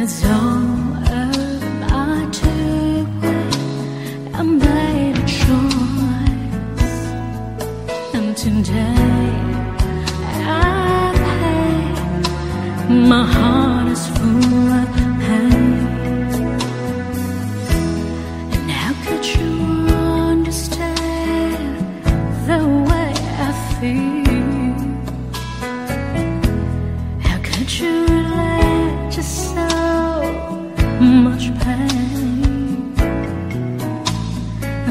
All my. I made a choice, and today I pay my heart.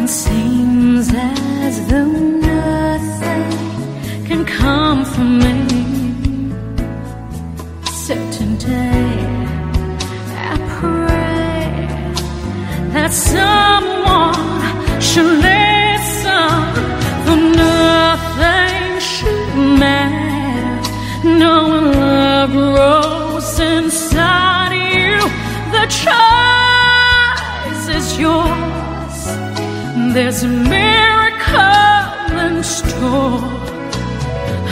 It seems as though nothing can come from me. Certain day, I pray that someone should listen. For nothing should matter. No love grows inside you. The choice is yours. There's a miracle in store.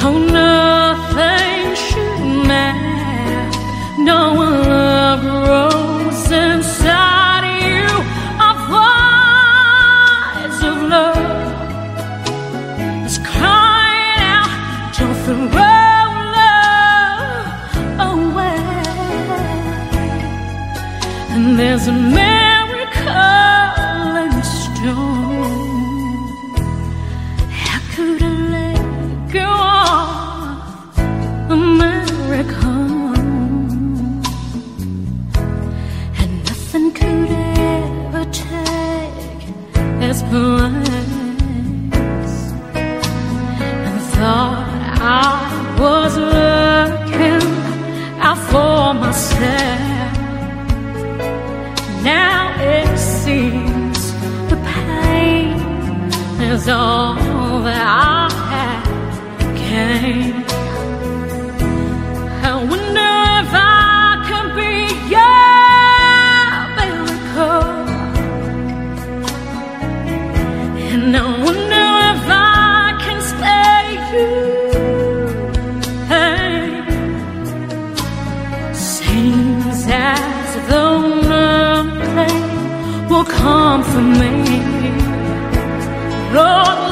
Oh, nothing should matter. No love grows inside you a voice of love is crying out. Don't throw love away. And there's a miracle. es por come for me. Lord,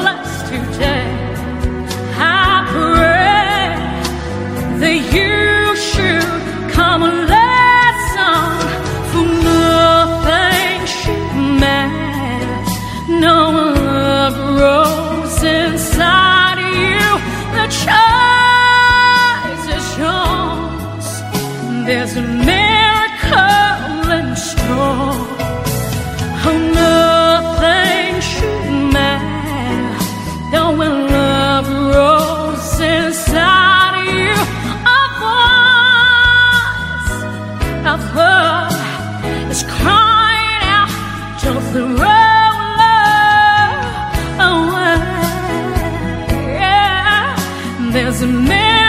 there's a man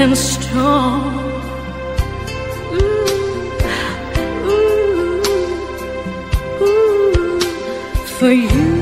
and strong. Ooh, ooh, ooh, for you.